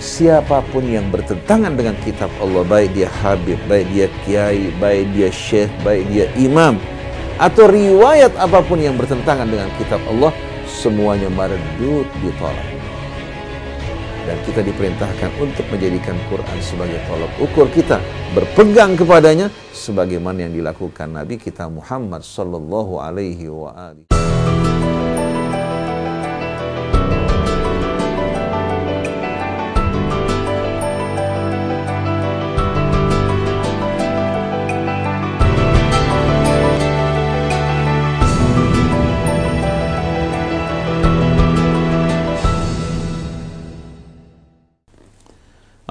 siapa pun yang bertentangan dengan kitab Allah, baik dia habib, baik dia kiai, baik dia syekh, baik dia imam, atau riwayat apa pun yang bertentangan dengan kitab Allah, semuanya mardud ditolak. Dan kita diperintahkan untuk menjadikan Quran sebagai tolak ukur kita, berpegang kepadanya sebagaimana yang dilakukan Nabi kita Muhammad sallallahu alaihi wa alihi.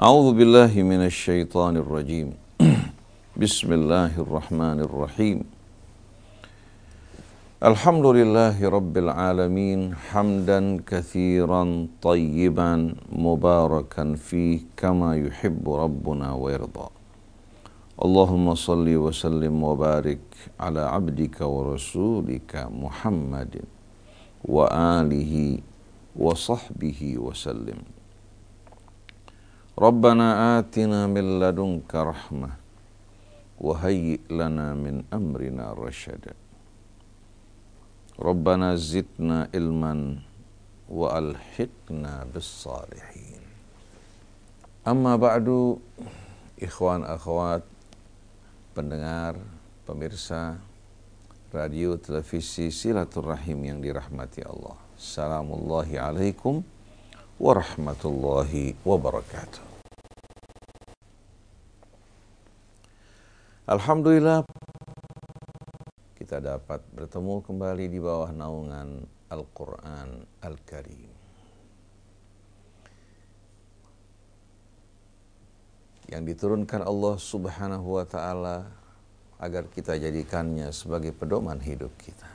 أعوذ بالله من الشيطان الرجيم. بسم الله الرحمن الرحيم. الحمد لله رب العالمين حمدا كثيرا طيبا مباركا فيه كما يحب ربنا ويرضى. اللهم صل وسلم وبارك على عبدك ورسولك محمد وآله وصحبه وسلم. Rabbana atina min ladunka rahmah wa hayyi lana min amrina rasyada. Rabbana zidna ilman wa alhiqna bis salihin. Amma ba'du ikhwan akhwat pendengar pemirsa radio televisi silaturrahim yang dirahmati Allah. Assalamualaikum alaikum warahmatullahi wabarakatuh. Alhamdulillah kita dapat bertemu kembali di bawah naungan Al-Quran Al-Karim. Yang diturunkan Allah subhanahu wa ta'ala agar kita jadikannya sebagai pedoman hidup kita.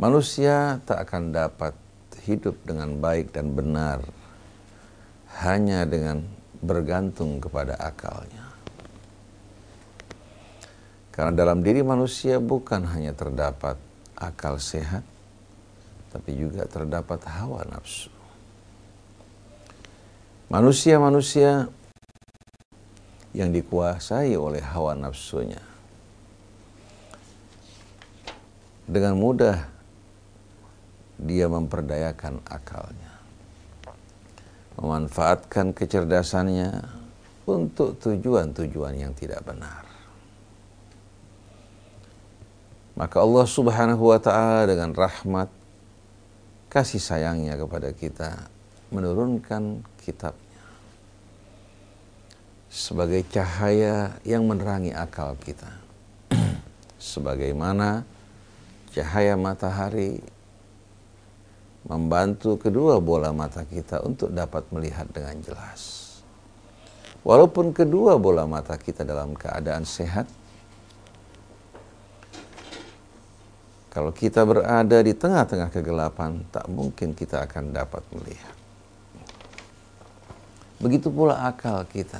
Manusia tak akan dapat hidup dengan baik dan benar hanya dengan bergantung kepada akalnya. Karena dalam diri manusia bukan hanya terdapat akal sehat, tapi juga terdapat hawa nafsu. Manusia-manusia yang dikuasai oleh hawa nafsunya dengan mudah dia memperdayakan akalnya, memanfaatkan kecerdasannya untuk tujuan-tujuan yang tidak benar. Maka Allah Subhanahu wa taala dengan rahmat kasih sayangnya kepada kita menurunkan kitabnya sebagai cahaya yang menerangi akal kita. Sebagaimana cahaya matahari membantu kedua bola mata kita untuk dapat melihat dengan jelas. Walaupun kedua bola mata kita dalam keadaan sehat, Kalau kita berada di tengah-tengah kegelapan, tak mungkin kita akan dapat melihat. Begitu pula akal kita.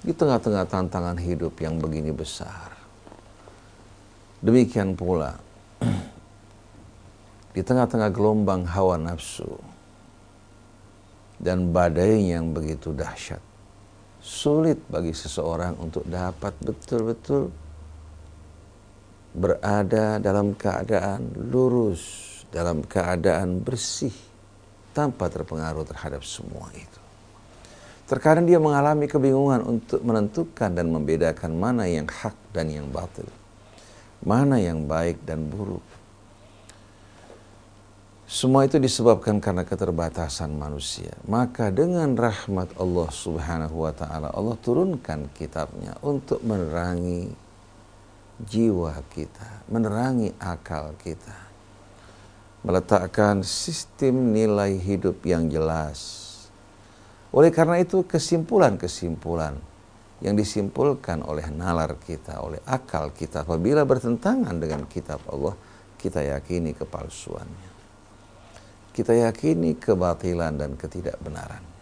Di tengah-tengah tantangan hidup yang begini besar. Demikian pula di tengah-tengah gelombang hawa nafsu dan badai yang begitu dahsyat. Sulit bagi seseorang untuk dapat betul-betul berada dalam keadaan lurus, dalam keadaan bersih, tanpa terpengaruh terhadap semua itu. Terkadang dia mengalami kebingungan untuk menentukan dan membedakan mana yang hak dan yang batil. Mana yang baik dan buruk. Semua itu disebabkan karena keterbatasan manusia. Maka dengan rahmat Allah subhanahu wa ta'ala, Allah turunkan kitabnya untuk menerangi jiwa kita, menerangi akal kita, meletakkan sistem nilai hidup yang jelas. Oleh karena itu kesimpulan-kesimpulan yang disimpulkan oleh nalar kita, oleh akal kita apabila bertentangan dengan kitab Allah, kita yakini kepalsuannya. Kita yakini kebatilan dan ketidakbenaran.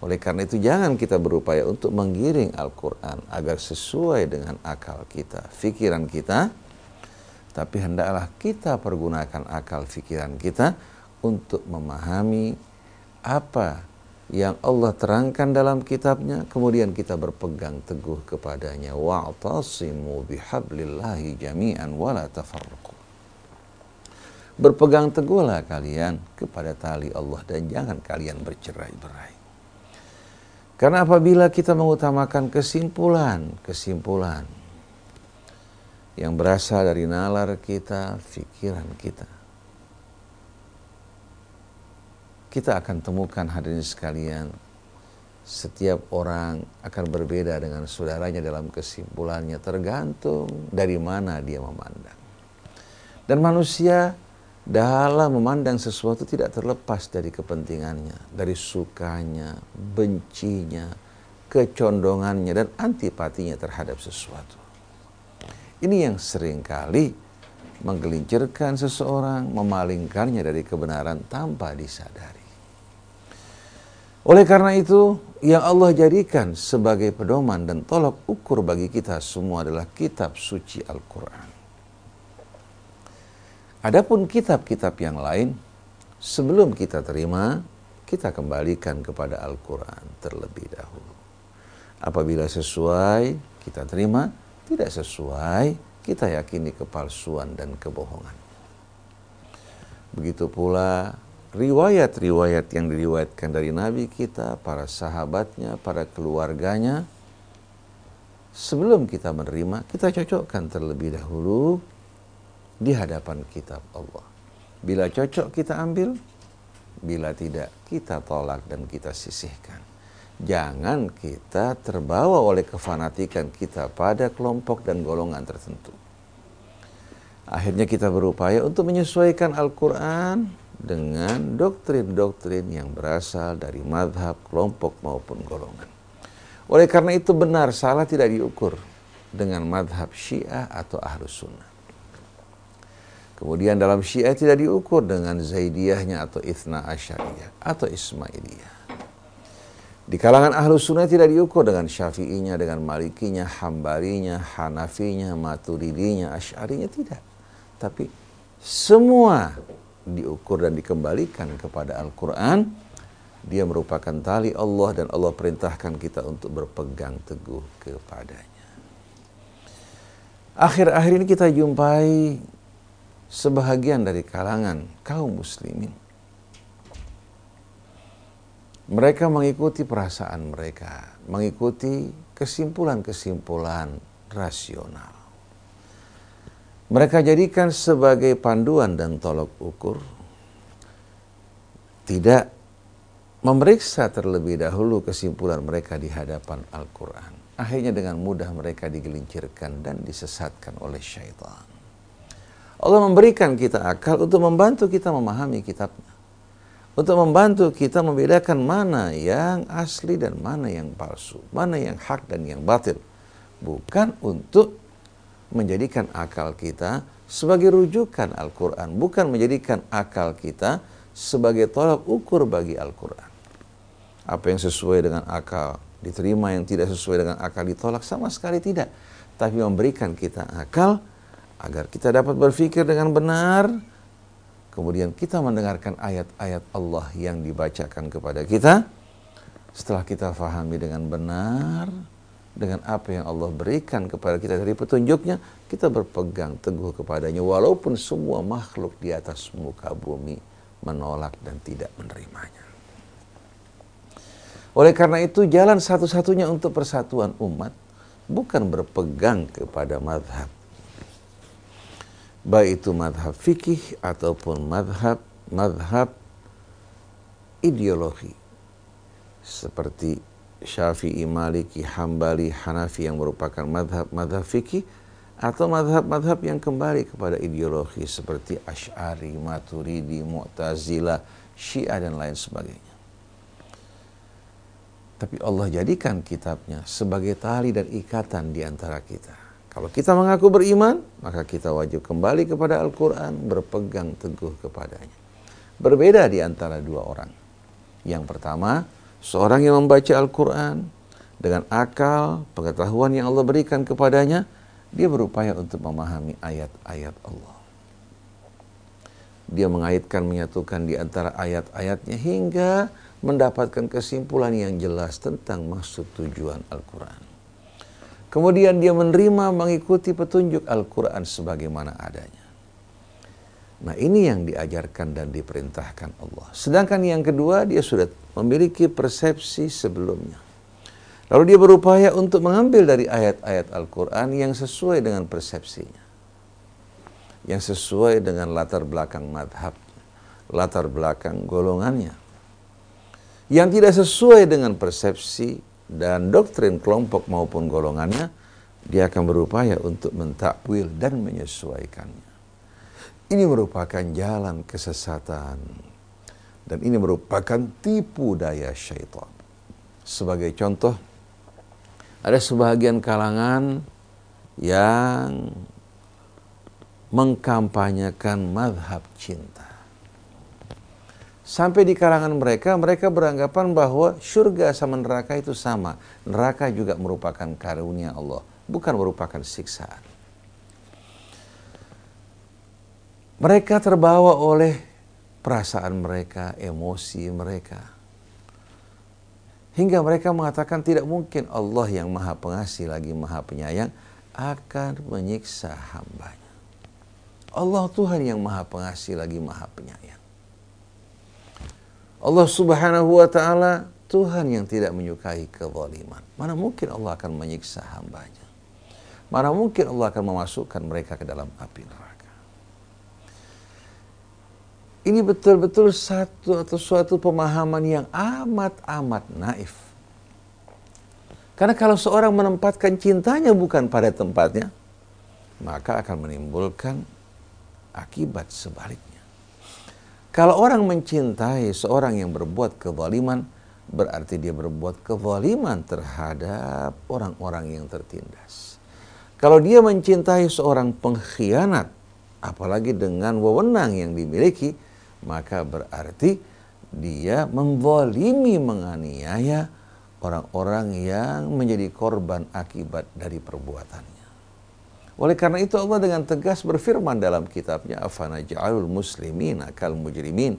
Oleh karena itu jangan kita berupaya untuk menggiring Al-Quran agar sesuai dengan akal kita, fikiran kita. Tapi hendaklah kita pergunakan akal fikiran kita untuk memahami apa yang Allah terangkan dalam kitabnya kemudian kita berpegang teguh kepadanya wa'tasimu bihablillahi jami'an wala tafarraqu berpegang teguhlah kalian kepada tali Allah dan jangan kalian bercerai-berai karena apabila kita mengutamakan kesimpulan kesimpulan yang berasal dari nalar kita, pikiran kita kita akan temukan hadirin sekalian setiap orang akan berbeda dengan saudaranya dalam kesimpulannya tergantung dari mana dia memandang. Dan manusia dalam memandang sesuatu tidak terlepas dari kepentingannya, dari sukanya, bencinya, kecondongannya dan antipatinya terhadap sesuatu. Ini yang sering kali menggelincirkan seseorang, memalingkannya dari kebenaran tanpa disadari. Oleh karena itu, yang Allah jadikan sebagai pedoman dan tolak ukur bagi kita semua adalah kitab suci Al-Quran. Adapun kitab-kitab yang lain, sebelum kita terima, kita kembalikan kepada Al-Quran terlebih dahulu. Apabila sesuai, kita terima, tidak sesuai, kita yakini kepalsuan dan kebohongan. Begitu pula riwayat-riwayat yang diriwayatkan dari Nabi kita, para sahabatnya, para keluarganya, sebelum kita menerima, kita cocokkan terlebih dahulu di hadapan kitab Allah. Bila cocok kita ambil, bila tidak kita tolak dan kita sisihkan. Jangan kita terbawa oleh kefanatikan kita pada kelompok dan golongan tertentu. Akhirnya kita berupaya untuk menyesuaikan Al-Quran dengan doktrin-doktrin yang berasal dari madhab, kelompok maupun golongan. Oleh karena itu benar salah tidak diukur dengan madhab syiah atau ahlus sunnah. Kemudian dalam syiah tidak diukur dengan zaidiyahnya atau ithna asyariyah atau ismailiyah. Di kalangan ahlus sunnah tidak diukur dengan syafi'inya, dengan malikinya, hambarinya, hanafinya, maturidinya, asyarinya, tidak. Tapi semua diukur dan dikembalikan kepada Al-Quran, dia merupakan tali Allah dan Allah perintahkan kita untuk berpegang teguh kepadanya. Akhir-akhir ini kita jumpai sebahagian dari kalangan kaum muslimin. Mereka mengikuti perasaan mereka, mengikuti kesimpulan-kesimpulan rasional. Mereka jadikan sebagai panduan dan tolok ukur. Tidak memeriksa terlebih dahulu kesimpulan mereka di hadapan Al-Quran. Akhirnya dengan mudah mereka digelincirkan dan disesatkan oleh syaitan. Allah memberikan kita akal untuk membantu kita memahami kitabnya. Untuk membantu kita membedakan mana yang asli dan mana yang palsu. Mana yang hak dan yang batil. Bukan untuk menjadikan akal kita sebagai rujukan Al-Quran, bukan menjadikan akal kita sebagai tolak ukur bagi Al-Quran. Apa yang sesuai dengan akal diterima, yang tidak sesuai dengan akal ditolak sama sekali tidak. Tapi memberikan kita akal agar kita dapat berpikir dengan benar, kemudian kita mendengarkan ayat-ayat Allah yang dibacakan kepada kita. Setelah kita fahami dengan benar, dengan apa yang Allah berikan kepada kita dari petunjuknya, kita berpegang teguh kepadanya walaupun semua makhluk di atas muka bumi menolak dan tidak menerimanya. Oleh karena itu jalan satu-satunya untuk persatuan umat bukan berpegang kepada madhab. Baik itu madhab fikih ataupun madhab, madhab ideologi. Seperti Syafi'i, Maliki, Hambali, Hanafi yang merupakan madhab-madhab fikih atau madhab-madhab yang kembali kepada ideologi seperti Ash'ari, Maturidi, Mu'tazila, Syiah dan lain sebagainya. Tapi Allah jadikan kitabnya sebagai tali dan ikatan di antara kita. Kalau kita mengaku beriman, maka kita wajib kembali kepada Al-Quran, berpegang teguh kepadanya. Berbeda di antara dua orang. Yang pertama, Seorang yang membaca Al-Quran dengan akal, pengetahuan yang Allah berikan kepadanya, dia berupaya untuk memahami ayat-ayat Allah. Dia mengaitkan, menyatukan di antara ayat-ayatnya hingga mendapatkan kesimpulan yang jelas tentang maksud tujuan Al-Quran. Kemudian dia menerima mengikuti petunjuk Al-Quran sebagaimana adanya. Nah ini yang diajarkan dan diperintahkan Allah. Sedangkan yang kedua dia sudah memiliki persepsi sebelumnya. Lalu dia berupaya untuk mengambil dari ayat-ayat Al-Quran yang sesuai dengan persepsinya. Yang sesuai dengan latar belakang madhab, latar belakang golongannya. Yang tidak sesuai dengan persepsi dan doktrin kelompok maupun golongannya, dia akan berupaya untuk mentakwil dan menyesuaikannya. Ini merupakan jalan kesesatan dan ini merupakan tipu daya syaitan. Sebagai contoh, ada sebagian kalangan yang mengkampanyekan madhab cinta. Sampai di kalangan mereka, mereka beranggapan bahwa surga sama neraka itu sama. Neraka juga merupakan karunia Allah, bukan merupakan siksaan. Mereka terbawa oleh perasaan mereka, emosi mereka. Hingga mereka mengatakan tidak mungkin Allah yang maha pengasih lagi maha penyayang akan menyiksa hambanya. Allah Tuhan yang maha pengasih lagi maha penyayang. Allah subhanahu wa ta'ala Tuhan yang tidak menyukai kezaliman. Mana mungkin Allah akan menyiksa hambanya. Mana mungkin Allah akan memasukkan mereka ke dalam api neraka. Ini betul-betul satu atau suatu pemahaman yang amat-amat naif. Karena kalau seorang menempatkan cintanya bukan pada tempatnya, maka akan menimbulkan akibat sebaliknya. Kalau orang mencintai seorang yang berbuat kezaliman, berarti dia berbuat kezaliman terhadap orang-orang yang tertindas. Kalau dia mencintai seorang pengkhianat, apalagi dengan wewenang yang dimiliki, maka berarti dia memvolimi menganiaya orang-orang yang menjadi korban akibat dari perbuatannya. Oleh karena itu Allah dengan tegas berfirman dalam kitabnya afana ja'alul muslimin akal mujrimin.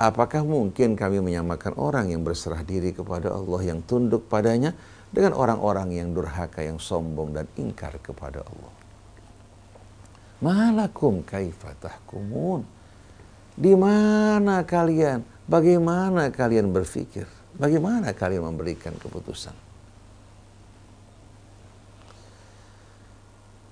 Apakah mungkin kami menyamakan orang yang berserah diri kepada Allah yang tunduk padanya dengan orang-orang yang durhaka, yang sombong dan ingkar kepada Allah. Malakum kaifatahkumun. Di mana kalian? Bagaimana kalian berfikir? Bagaimana kalian memberikan keputusan?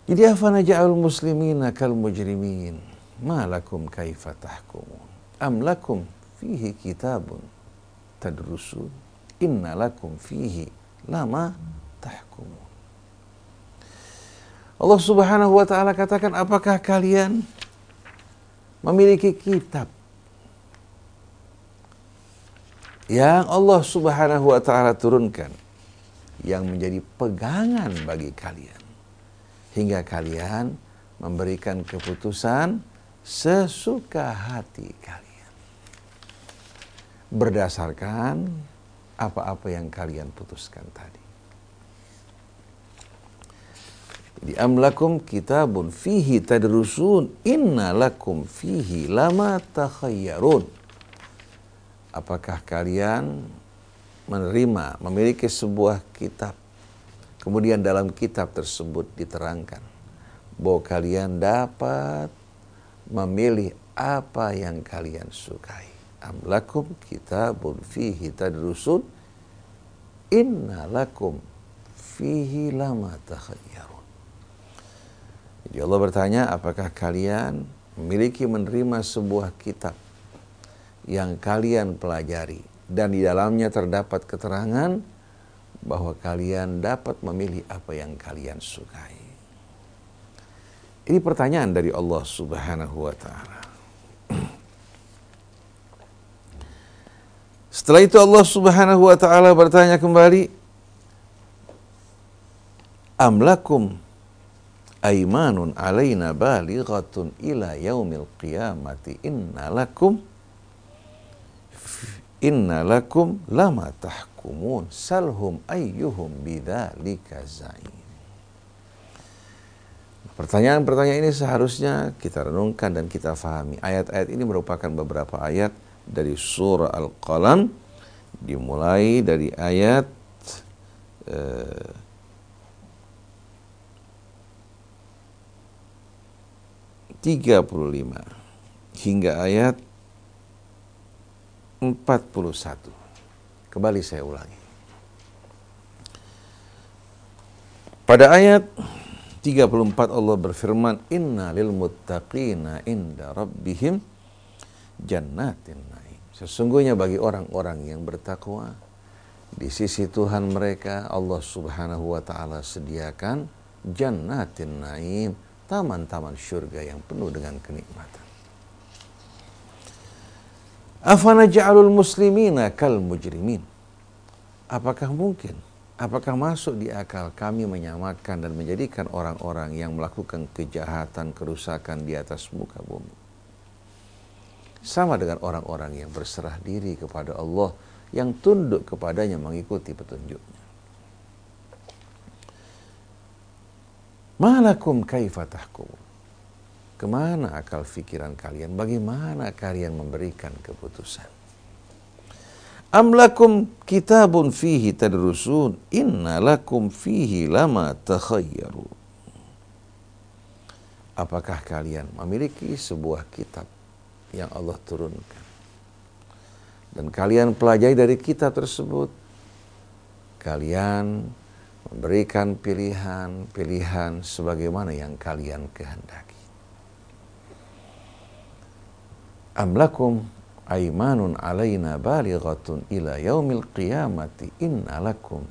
Jadi afana ja'al muslimina kal mujrimin. Ma lakum kaifa tahkumun. Am lakum fihi kitabun tadrusun. Inna lakum fihi lama tahkumun. Allah subhanahu wa ta'ala katakan, apakah kalian memiliki kitab yang Allah subhanahu wa ta'ala turunkan yang menjadi pegangan bagi kalian hingga kalian memberikan keputusan sesuka hati kalian berdasarkan apa-apa yang kalian putuskan tadi. Jadi amlakum kitabun fihi tadrusun inna lakum fihi lama takhayyarun. Apakah kalian menerima, memiliki sebuah kitab Kemudian dalam kitab tersebut diterangkan bahwa kalian dapat memilih apa yang kalian sukai. Amlakum kitabun fihi tadrusun inna lakum fihi lama takhayyarun. Jadi Allah bertanya, apakah kalian memiliki menerima sebuah kitab yang kalian pelajari dan di dalamnya terdapat keterangan bahwa kalian dapat memilih apa yang kalian sukai. Ini pertanyaan dari Allah Subhanahu wa taala. Setelah itu Allah Subhanahu wa taala bertanya kembali, "Am lakum aimanun alaina balighatun ila yaumil qiyamati inna lakum inna lakum lama tahkum yahkumun salhum ayyuhum bidzalika za'im. Pertanyaan-pertanyaan ini seharusnya kita renungkan dan kita fahami. Ayat-ayat ini merupakan beberapa ayat dari surah Al-Qalam dimulai dari ayat eh, tiga puluh lima hingga ayat empat puluh satu. Kembali saya ulangi. Pada ayat 34 Allah berfirman, Inna lil muttaqina inda rabbihim jannatin naim. Sesungguhnya bagi orang-orang yang bertakwa, di sisi Tuhan mereka Allah subhanahu wa ta'ala sediakan jannatin naim, taman-taman syurga yang penuh dengan kenikmatan. Afana ja'alul muslimina kal mujrimin. Apakah mungkin Apakah masuk di akal kami menyamakan dan menjadikan orang-orang yang melakukan kejahatan, kerusakan di atas muka bumi? Sama dengan orang-orang yang berserah diri kepada Allah, yang tunduk kepadanya mengikuti petunjuknya. Malakum kaifatahkum. Ke mana akal fikiran kalian? Bagaimana kalian memberikan keputusan? Am lakum kitabun fihi tadrusun inna lakum fihi lama takhayyaru. Apakah kalian memiliki sebuah kitab yang Allah turunkan? Dan kalian pelajari dari kitab tersebut. Kalian memberikan pilihan-pilihan sebagaimana yang kalian kehendaki. Am lakum aimanun alaina balighatun ila yaumil qiyamati inna lakum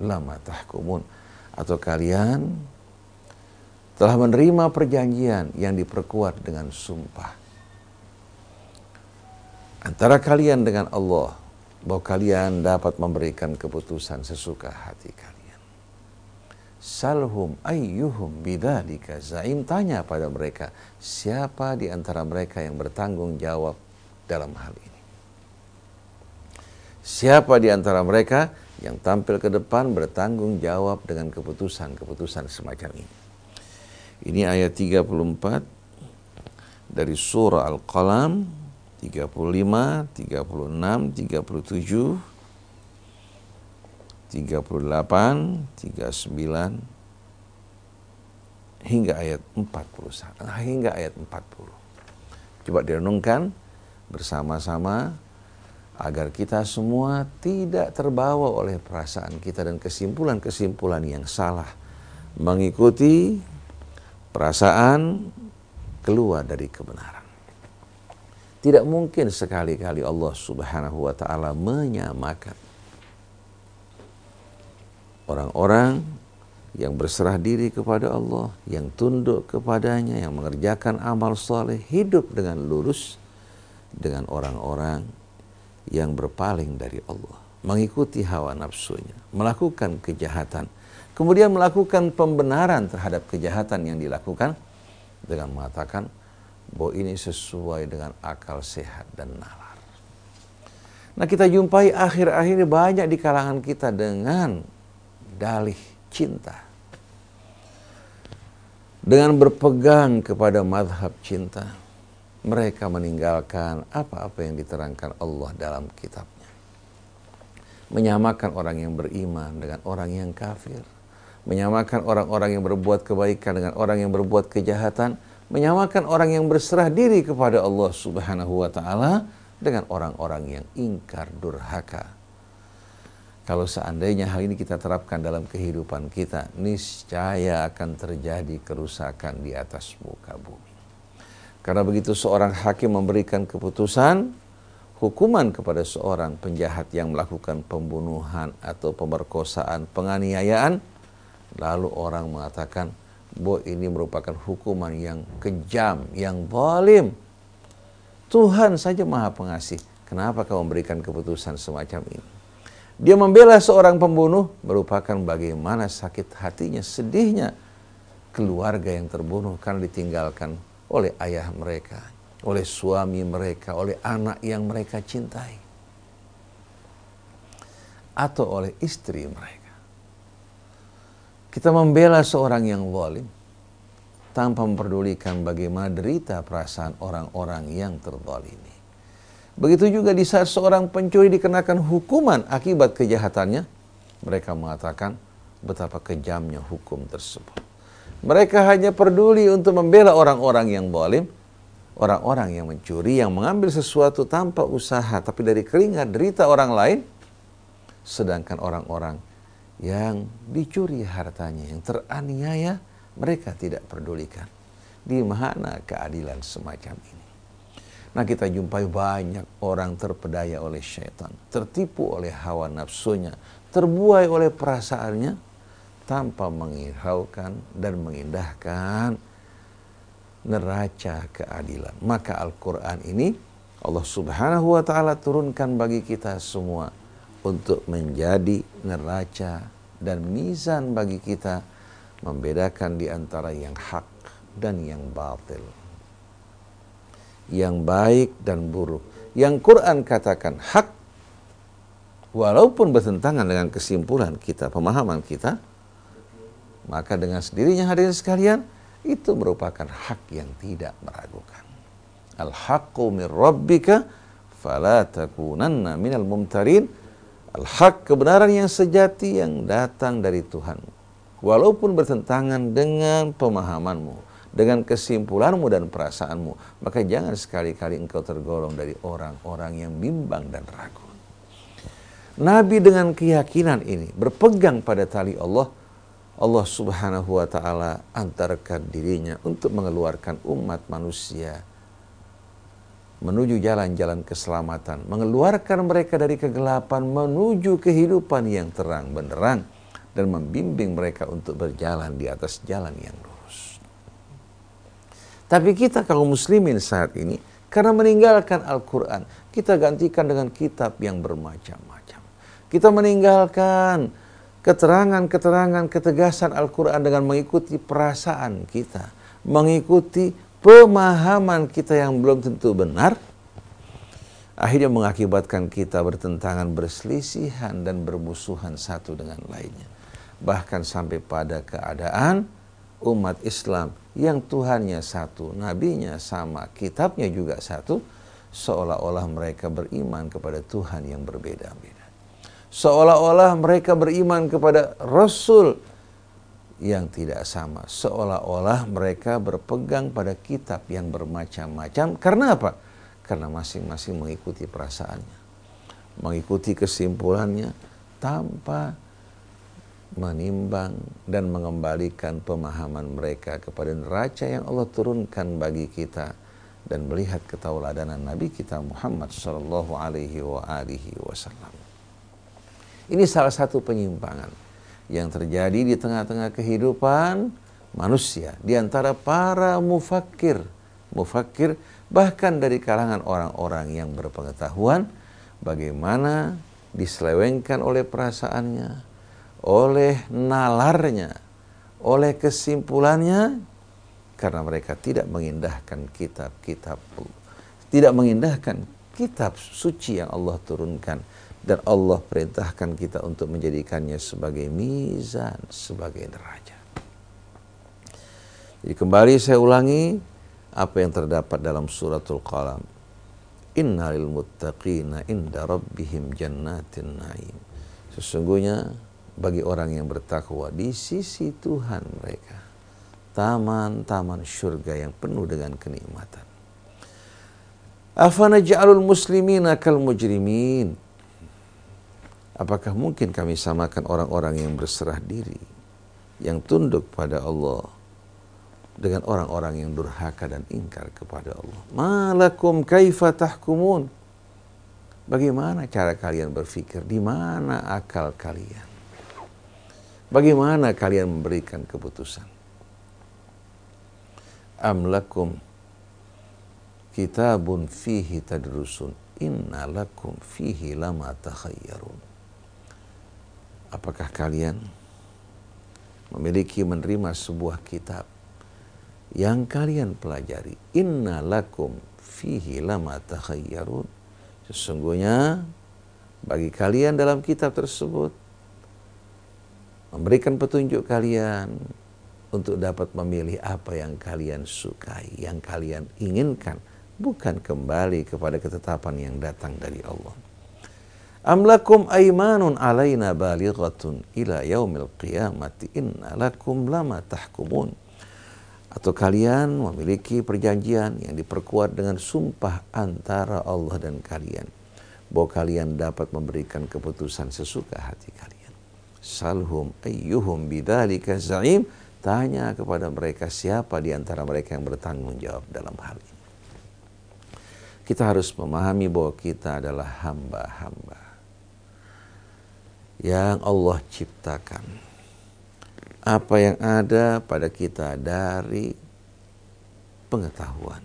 lama tahkumun. Atau kalian telah menerima perjanjian yang diperkuat dengan sumpah. Antara kalian dengan Allah bahwa kalian dapat memberikan keputusan sesuka hati kalian salhum ayyuhum bidzalika zaim tanya pada mereka siapa di antara mereka yang bertanggung jawab dalam hal ini. Siapa di antara mereka yang tampil ke depan bertanggung jawab dengan keputusan-keputusan semacam ini. Ini ayat 34 dari surah Al-Qalam 35, 36, 37, 38, 39 hingga ayat 41 hingga ayat 40. Coba direnungkan bersama-sama agar kita semua tidak terbawa oleh perasaan kita dan kesimpulan-kesimpulan yang salah mengikuti perasaan keluar dari kebenaran. Tidak mungkin sekali-kali Allah Subhanahu wa taala menyamakan orang-orang yang berserah diri kepada Allah, yang tunduk kepadanya, yang mengerjakan amal soleh, hidup dengan lurus, dengan orang-orang yang berpaling dari Allah, mengikuti hawa nafsunya, melakukan kejahatan, kemudian melakukan pembenaran terhadap kejahatan yang dilakukan dengan mengatakan bahwa ini sesuai dengan akal sehat dan nalar. Nah kita jumpai akhir-akhir banyak di kalangan kita dengan dalih cinta. Dengan berpegang kepada madhab cinta mereka meninggalkan apa-apa yang diterangkan Allah dalam kitabnya. Menyamakan orang yang beriman dengan orang yang kafir. Menyamakan orang-orang yang berbuat kebaikan dengan orang yang berbuat kejahatan. Menyamakan orang yang berserah diri kepada Allah subhanahu wa ta'ala dengan orang-orang yang ingkar durhaka. Kalau seandainya hal ini kita terapkan dalam kehidupan kita, niscaya akan terjadi kerusakan di atas muka bumi. Karena begitu seorang hakim memberikan keputusan, hukuman kepada seorang penjahat yang melakukan pembunuhan atau pemerkosaan, penganiayaan, lalu orang mengatakan bahwa ini merupakan hukuman yang kejam, yang zalim. Tuhan saja maha pengasih. Kenapa kau memberikan keputusan semacam ini? Dia membela seorang pembunuh merupakan bagaimana sakit hatinya, sedihnya keluarga yang terbunuh karena ditinggalkan oleh ayah mereka, oleh suami mereka, oleh anak yang mereka cintai, atau oleh istri mereka. Kita membela seorang yang zalim tanpa memperdulikan bagaimana derita perasaan orang-orang yang terzalimi. Begitu juga di saat seorang pencuri dikenakan hukuman akibat kejahatannya, mereka mengatakan betapa kejamnya hukum tersebut. Mereka hanya peduli untuk membela orang-orang yang bolim, orang-orang yang mencuri, yang mengambil sesuatu tanpa usaha, tapi dari keringat derita orang lain, sedangkan orang-orang yang dicuri hartanya, yang teraniaya, mereka tidak pedulikan. Di mana keadilan semacam ini? Nah kita jumpai banyak orang terpedaya oleh syaitan, tertipu oleh hawa nafsunya, terbuai oleh perasaannya, tanpa menghiraukan dan mengindahkan neraca keadilan. Maka Al-Quran ini Allah subhanahu wa ta'ala turunkan bagi kita semua untuk menjadi neraca dan mizan bagi kita membedakan di antara yang hak dan yang batil yang baik dan buruk. Yang Quran katakan hak walaupun bertentangan dengan kesimpulan kita, pemahaman kita, maka dengan sendirinya hadirin sekalian itu merupakan hak yang tidak meragukan. Al-haqqu min rabbika fala takunanna minal mumtarin. Al-haq kebenaran yang sejati yang datang dari Tuhan. Walaupun bertentangan dengan pemahamanmu dengan kesimpulanmu dan perasaanmu, maka jangan sekali-kali engkau tergolong dari orang-orang yang bimbang dan ragu. Nabi dengan keyakinan ini berpegang pada tali Allah, Allah Subhanahu wa taala antarkan dirinya untuk mengeluarkan umat manusia menuju jalan-jalan keselamatan, mengeluarkan mereka dari kegelapan menuju kehidupan yang terang benderang dan membimbing mereka untuk berjalan di atas jalan yang lurus. Tapi kita kaum muslimin saat ini karena meninggalkan Al-Quran, kita gantikan dengan kitab yang bermacam-macam. Kita meninggalkan keterangan-keterangan ketegasan Al-Quran dengan mengikuti perasaan kita, mengikuti pemahaman kita yang belum tentu benar, akhirnya mengakibatkan kita bertentangan, berselisihan, dan bermusuhan satu dengan lainnya. Bahkan sampai pada keadaan umat Islam yang Tuhannya satu, nabinya sama, kitabnya juga satu, seolah-olah mereka beriman kepada Tuhan yang berbeda-beda. Seolah-olah mereka beriman kepada Rasul yang tidak sama. Seolah-olah mereka berpegang pada kitab yang bermacam-macam. Karena apa? Karena masing-masing mengikuti perasaannya. Mengikuti kesimpulannya tanpa menimbang dan mengembalikan pemahaman mereka kepada neraca yang Allah turunkan bagi kita dan melihat ketauladanan Nabi kita Muhammad sallallahu alaihi wasallam. Ini salah satu penyimpangan yang terjadi di tengah-tengah kehidupan manusia di antara para mufakir, mufakir bahkan dari kalangan orang-orang yang berpengetahuan bagaimana diselewengkan oleh perasaannya, oleh nalarnya, oleh kesimpulannya, karena mereka tidak mengindahkan kitab-kitab, tidak mengindahkan kitab suci yang Allah turunkan dan Allah perintahkan kita untuk menjadikannya sebagai mizan, sebagai neraca. Jadi kembali saya ulangi apa yang terdapat dalam suratul qalam. Innalil muttaqina inda rabbihim jannatin na'im. Sesungguhnya bagi orang yang bertakwa di sisi Tuhan mereka. Taman-taman surga yang penuh dengan kenikmatan. Afana ja'alul muslimina kal mujrimin. Apakah mungkin kami samakan orang-orang yang berserah diri, yang tunduk pada Allah, dengan orang-orang yang durhaka dan ingkar kepada Allah. Malakum kaifa tahkumun. Bagaimana cara kalian berfikir? Di mana akal kalian? Bagaimana kalian memberikan keputusan? Amlakum kitabun fihi tadrusun inna lakum fihi lama takhayyarun. Apakah kalian memiliki menerima sebuah kitab yang kalian pelajari? Inna lakum fihi lama takhayyarun. Sesungguhnya bagi kalian dalam kitab tersebut memberikan petunjuk kalian untuk dapat memilih apa yang kalian sukai, yang kalian inginkan bukan kembali kepada ketetapan yang datang dari Allah. Amlakum aimanun alaina balighatun ila yaumil qiyamati inna lakum lama tahkumun. Atau kalian memiliki perjanjian yang diperkuat dengan sumpah antara Allah dan kalian. Bahwa kalian dapat memberikan keputusan sesuka hati kalian. Salhum ayyuhum bidhalika za'im. Tanya kepada mereka siapa di antara mereka yang bertanggung jawab dalam hal ini. Kita harus memahami bahwa kita adalah hamba-hamba yang Allah ciptakan. Apa yang ada pada kita dari pengetahuan.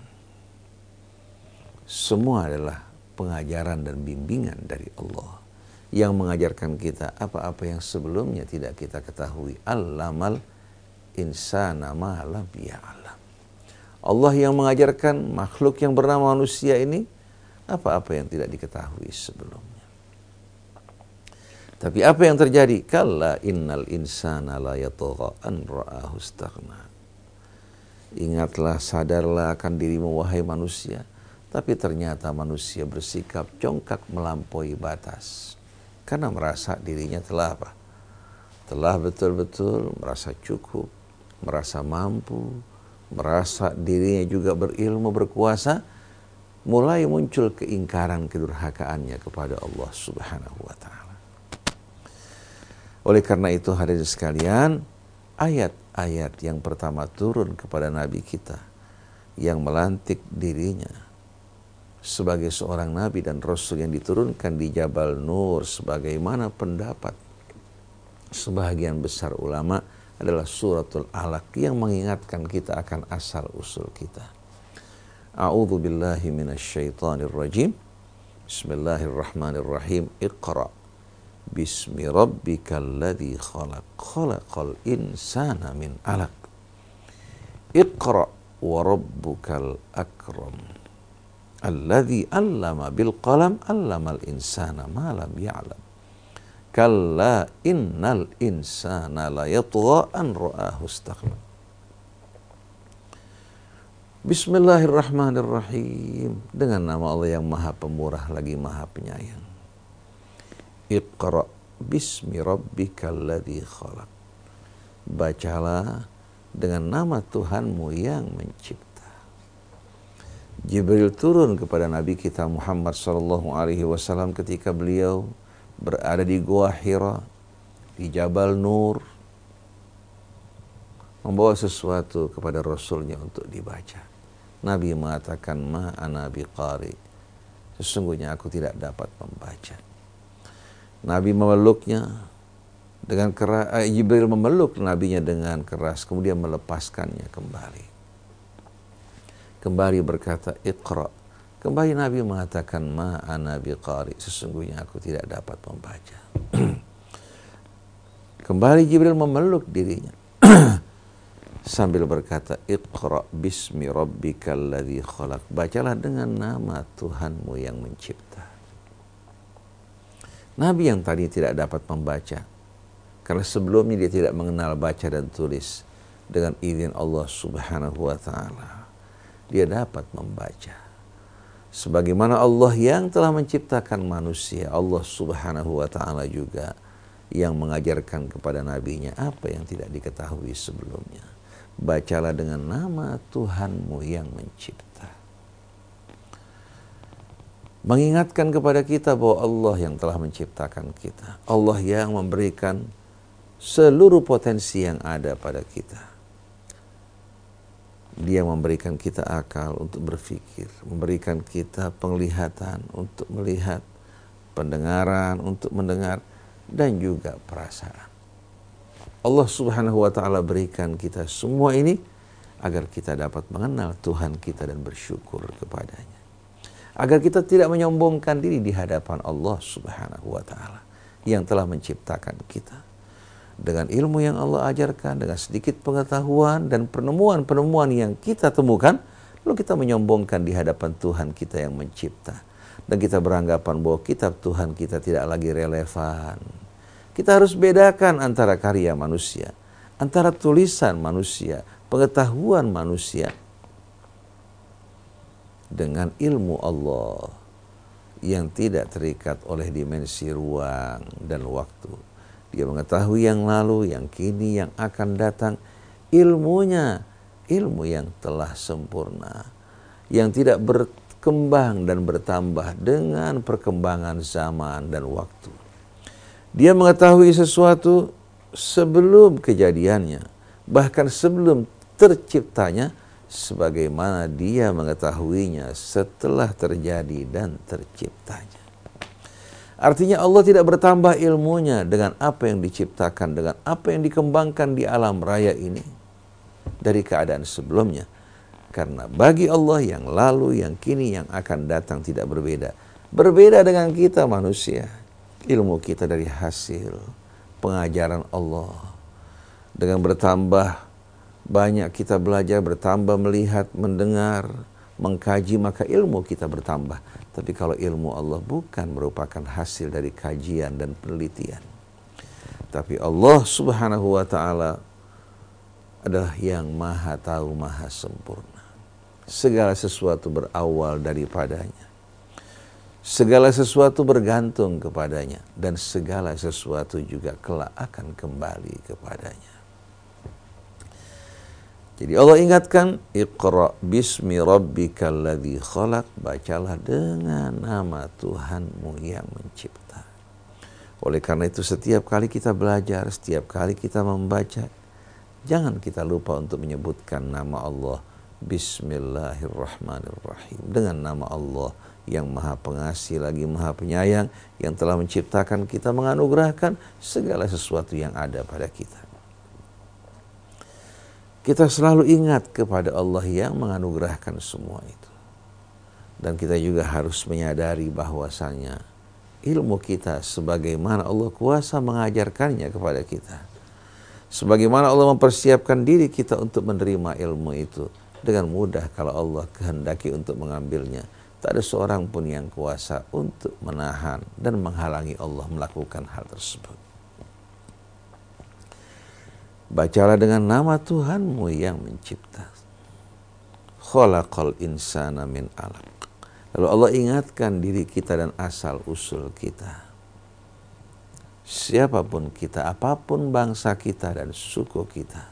Semua adalah pengajaran dan bimbingan dari Allah yang mengajarkan kita apa-apa yang sebelumnya tidak kita ketahui. Allamal insana ma lam ya'lam. Allah yang mengajarkan makhluk yang bernama manusia ini apa-apa yang tidak diketahui sebelumnya. Tapi apa yang terjadi? Kalla innal insana la yatagha an ra'ahu. Ingatlah, sadarlah akan dirimu wahai manusia. Tapi ternyata manusia bersikap congkak melampaui batas. Karena merasa dirinya telah apa? Telah betul-betul merasa cukup, merasa mampu, merasa dirinya juga berilmu, berkuasa, mulai muncul keingkaran kedurhakaannya kepada Allah Subhanahu wa taala. Oleh karena itu hadirin sekalian, ayat-ayat yang pertama turun kepada nabi kita yang melantik dirinya sebagai seorang nabi dan rasul yang diturunkan di Jabal Nur sebagaimana pendapat sebagian besar ulama adalah suratul alaq yang mengingatkan kita akan asal usul kita. A'udzu billahi minasyaitonir rajim. Bismillahirrahmanirrahim. Iqra bismi rabbikal ladzi khalaq. Khalaqal insana min alaq. Iqra wa rabbukal akram. Alladzi 'allama bil qalam 'allamal insana ma lam ya'lam. Kalla innal insana la yatgha an ra'ahu istaghna. Bismillahirrahmanirrahim. Dengan nama Allah yang maha pemurah lagi maha penyayang. Iqra bismi rabbikal ladzi khalaq. Bacalah dengan nama Tuhanmu yang mencipta. Jibril turun kepada Nabi kita Muhammad sallallahu alaihi wasallam ketika beliau berada di Gua Hira, di Jabal Nur, membawa sesuatu kepada Rasulnya untuk dibaca. Nabi mengatakan, ma ana biqari. Sesungguhnya aku tidak dapat membaca. Nabi memeluknya dengan keras, eh, Jibril memeluk nabinya dengan keras, kemudian melepaskannya kembali. Kembali berkata, Iqra, Kembali Nabi mengatakan ma ana biqari, sesungguhnya aku tidak dapat membaca. Kembali Jibril memeluk dirinya sambil berkata Iqra bismi rabbikal ladzi khalaq. Bacalah dengan nama Tuhanmu yang mencipta. Nabi yang tadi tidak dapat membaca karena sebelumnya dia tidak mengenal baca dan tulis dengan izin Allah Subhanahu wa taala. Dia dapat membaca sebagaimana Allah yang telah menciptakan manusia, Allah Subhanahu wa taala juga yang mengajarkan kepada nabinya apa yang tidak diketahui sebelumnya. Bacalah dengan nama Tuhanmu yang mencipta. Mengingatkan kepada kita bahwa Allah yang telah menciptakan kita. Allah yang memberikan seluruh potensi yang ada pada kita dia memberikan kita akal untuk berpikir, memberikan kita penglihatan untuk melihat, pendengaran untuk mendengar, dan juga perasaan. Allah Subhanahu wa Ta'ala berikan kita semua ini agar kita dapat mengenal Tuhan kita dan bersyukur kepadanya. Agar kita tidak menyombongkan diri di hadapan Allah Subhanahu wa Ta'ala yang telah menciptakan kita dengan ilmu yang Allah ajarkan, dengan sedikit pengetahuan dan penemuan-penemuan yang kita temukan, lalu kita menyombongkan di hadapan Tuhan kita yang mencipta. Dan kita beranggapan bahwa kitab Tuhan kita tidak lagi relevan. Kita harus bedakan antara karya manusia, antara tulisan manusia, pengetahuan manusia, dengan ilmu Allah yang tidak terikat oleh dimensi ruang dan waktu. Dia mengetahui yang lalu, yang kini, yang akan datang. Ilmunya, ilmu yang telah sempurna. Yang tidak berkembang dan bertambah dengan perkembangan zaman dan waktu. Dia mengetahui sesuatu sebelum kejadiannya, bahkan sebelum terciptanya, sebagaimana dia mengetahuinya setelah terjadi dan terciptanya. Artinya Allah tidak bertambah ilmunya dengan apa yang diciptakan, dengan apa yang dikembangkan di alam raya ini dari keadaan sebelumnya. Karena bagi Allah yang lalu, yang kini, yang akan datang tidak berbeda. Berbeda dengan kita manusia. Ilmu kita dari hasil pengajaran Allah. Dengan bertambah banyak kita belajar, bertambah melihat, mendengar, mengkaji, maka ilmu kita bertambah. Tapi kalau ilmu Allah bukan merupakan hasil dari kajian dan penelitian. Tapi Allah subhanahu wa ta'ala adalah yang maha tahu, maha sempurna. Segala sesuatu berawal daripadanya. Segala sesuatu bergantung kepadanya. Dan segala sesuatu juga kelak akan kembali kepadanya. Jadi Allah ingatkan Iqra bismi rabbikal ladzi khalaq. Bacalah dengan nama Tuhanmu yang mencipta. Oleh karena itu setiap kali kita belajar, setiap kali kita membaca, jangan kita lupa untuk menyebutkan nama Allah. Bismillahirrahmanirrahim. Dengan nama Allah yang maha pengasih lagi maha penyayang yang telah menciptakan kita menganugerahkan segala sesuatu yang ada pada kita kita selalu ingat kepada Allah yang menganugerahkan semua itu. Dan kita juga harus menyadari bahwasanya ilmu kita sebagaimana Allah kuasa mengajarkannya kepada kita. Sebagaimana Allah mempersiapkan diri kita untuk menerima ilmu itu dengan mudah kalau Allah kehendaki untuk mengambilnya. Tak ada seorang pun yang kuasa untuk menahan dan menghalangi Allah melakukan hal tersebut. Bacalah dengan nama Tuhanmu yang mencipta. Khalaqal insana min alaq. Lalu Allah ingatkan diri kita dan asal usul kita. Siapa pun kita, apa pun bangsa kita dan suku kita.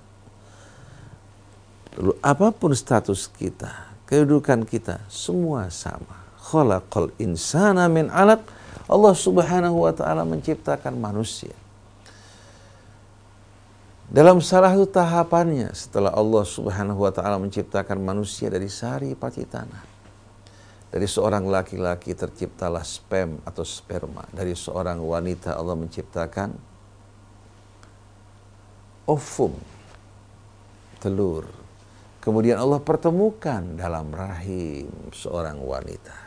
Lalu apa pun status kita, kedudukan kita, semua sama. Khalaqal insana min alaq. Allah subhanahu wa ta'ala menciptakan manusia dalam salah satu tahapannya setelah Allah Subhanahu wa taala menciptakan manusia dari sari pati tanah. Dari seorang laki-laki terciptalah sperm atau sperma. Dari seorang wanita Allah menciptakan ovum, telur. Kemudian Allah pertemukan dalam rahim seorang wanita.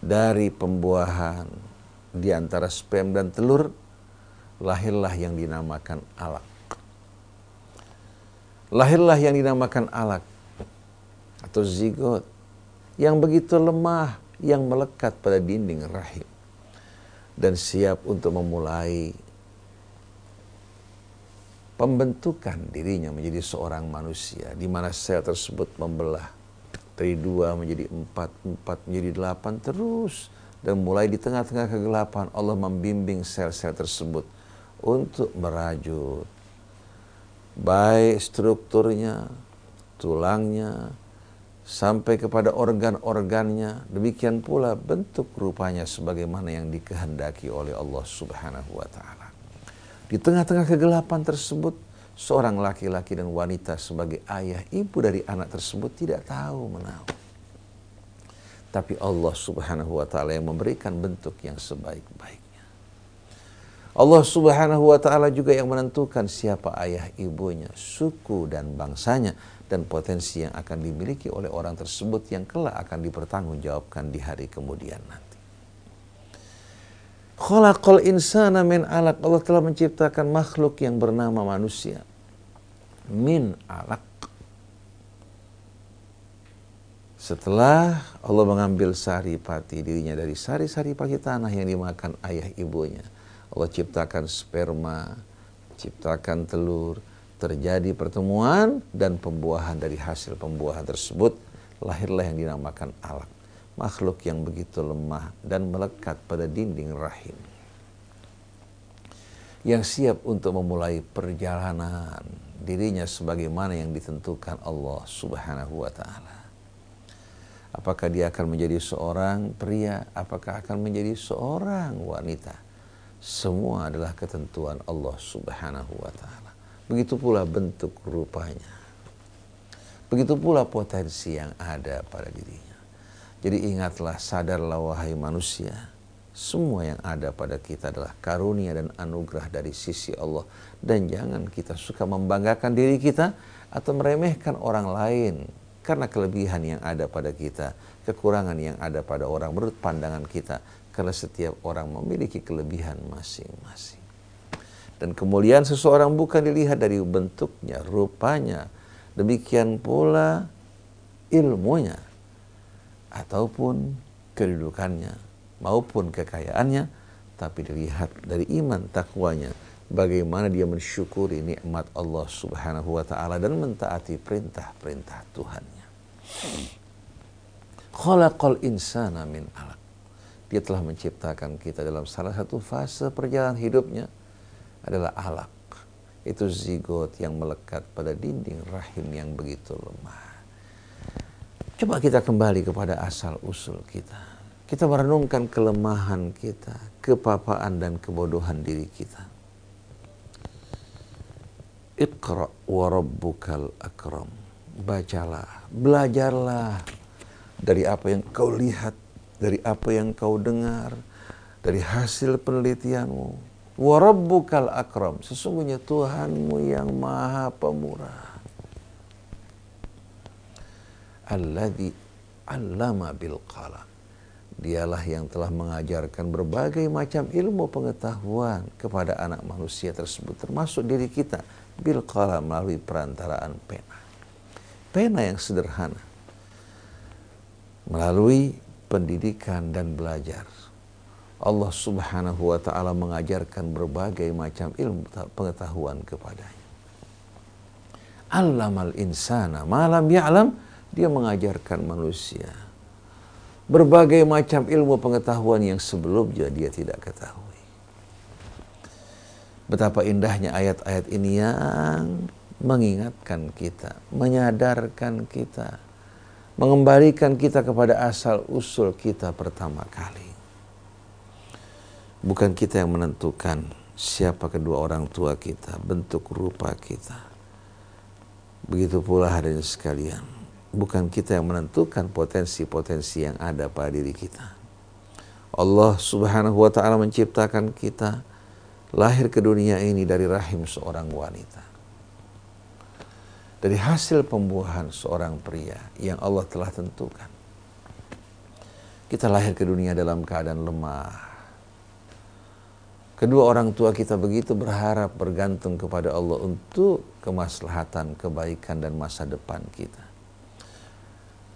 Dari pembuahan di antara sperm dan telur lahirlah yang dinamakan alak lahirlah yang dinamakan alak atau zigot yang begitu lemah yang melekat pada dinding rahim dan siap untuk memulai pembentukan dirinya menjadi seorang manusia di mana sel tersebut membelah dari dua menjadi empat, empat menjadi delapan terus dan mulai di tengah-tengah kegelapan Allah membimbing sel-sel tersebut untuk merajut baik strukturnya, tulangnya, sampai kepada organ-organnya, demikian pula bentuk rupanya sebagaimana yang dikehendaki oleh Allah Subhanahu wa taala. Di tengah-tengah kegelapan tersebut, seorang laki-laki dan wanita sebagai ayah ibu dari anak tersebut tidak tahu menahu. Tapi Allah Subhanahu wa taala yang memberikan bentuk yang sebaik-baik. Allah Subhanahu wa taala juga yang menentukan siapa ayah ibunya, suku dan bangsanya dan potensi yang akan dimiliki oleh orang tersebut yang kelak akan dipertanggungjawabkan di hari kemudian nanti. Khalaqal insana min alaq. Allah telah menciptakan makhluk yang bernama manusia. Min alaq. Setelah Allah mengambil sari pati dirinya dari sari-sari pati tanah yang dimakan ayah ibunya Allah ciptakan sperma, ciptakan telur, terjadi pertemuan dan pembuahan dari hasil pembuahan tersebut lahirlah yang dinamakan alak. Makhluk yang begitu lemah dan melekat pada dinding rahim. Yang siap untuk memulai perjalanan dirinya sebagaimana yang ditentukan Allah Subhanahu wa taala. Apakah dia akan menjadi seorang pria, apakah akan menjadi seorang wanita? Semua adalah ketentuan Allah Subhanahu wa taala. Begitu pula bentuk rupanya. Begitu pula potensi yang ada pada dirinya. Jadi ingatlah, sadarlah wahai manusia, semua yang ada pada kita adalah karunia dan anugerah dari sisi Allah. Dan jangan kita suka membanggakan diri kita atau meremehkan orang lain karena kelebihan yang ada pada kita, kekurangan yang ada pada orang menurut pandangan kita. Karena setiap orang memiliki kelebihan masing-masing. Dan kemuliaan seseorang bukan dilihat dari bentuknya, rupanya, Demikian pula ilmunya ataupun kedudukannya maupun kekayaannya tapi dilihat dari iman takwanya bagaimana dia mensyukuri nikmat Allah Subhanahu wa taala dan mentaati perintah-perintah Tuhannya. Khalaqal insana min alaq. Dia telah menciptakan kita dalam salah satu fase perjalanan hidupnya adalah alaq itu zigot yang melekat pada dinding rahim yang begitu lemah. Coba kita kembali kepada asal usul kita. Kita merenungkan kelemahan kita, kepapaan dan kebodohan diri kita. Iqra wa rabbukal akram. Bacalah, belajarlah dari apa yang kau lihat, dari apa yang kau dengar, dari hasil penelitianmu, Warabbukal akram. Sesungguhnya Tuhanmu yang maha pemurah. Alladhi allama bil qalam. Dialah yang telah mengajarkan berbagai macam ilmu pengetahuan kepada anak manusia tersebut. Termasuk diri kita. Bil qalam melalui perantaraan pena. Pena yang sederhana. Melalui pendidikan dan belajar Allah Subhanahu wa taala mengajarkan berbagai macam ilmu pengetahuan kepadanya. Allamal insana malam ya'lam dia mengajarkan manusia berbagai macam ilmu pengetahuan yang sebelumnya dia tidak ketahui. Betapa indahnya ayat-ayat ini yang mengingatkan kita, menyadarkan kita, mengembalikan kita kepada asal usul kita pertama kali. Bukan kita yang menentukan siapa kedua orang tua kita, bentuk rupa kita. Begitu pula hadirin sekalian. Bukan kita yang menentukan potensi-potensi yang ada pada diri kita. Allah subhanahu wa ta'ala menciptakan kita lahir ke dunia ini dari rahim seorang wanita. Dari hasil pembuahan seorang pria yang Allah telah tentukan. Kita lahir ke dunia dalam keadaan lemah, Kedua orang tua kita begitu berharap bergantung kepada Allah untuk kemaslahatan, kebaikan dan masa depan kita.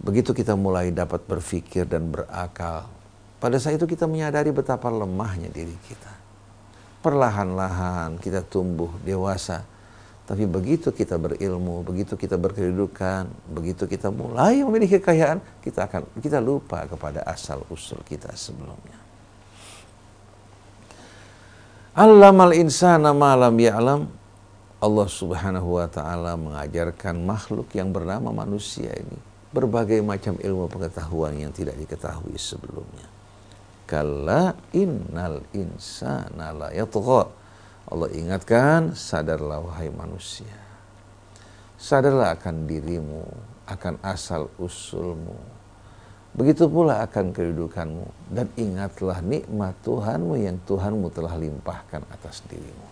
Begitu kita mulai dapat berpikir dan berakal, pada saat itu kita menyadari betapa lemahnya diri kita. Perlahan-lahan kita tumbuh dewasa, tapi begitu kita berilmu, begitu kita berkedudukan, begitu kita mulai memiliki kekayaan, kita akan kita lupa kepada asal usul kita sebelumnya. Allamal insana malam ya'lam. Allah subhanahu wa ta'ala mengajarkan makhluk yang bernama manusia ini. Berbagai macam ilmu pengetahuan yang tidak diketahui sebelumnya. Kala innal insana la yatgha. Allah ingatkan, sadarlah wahai manusia. Sadarlah akan dirimu, akan asal usulmu, Begitu pula akan kedudukanmu dan ingatlah nikmat Tuhanmu yang Tuhanmu telah limpahkan atas dirimu.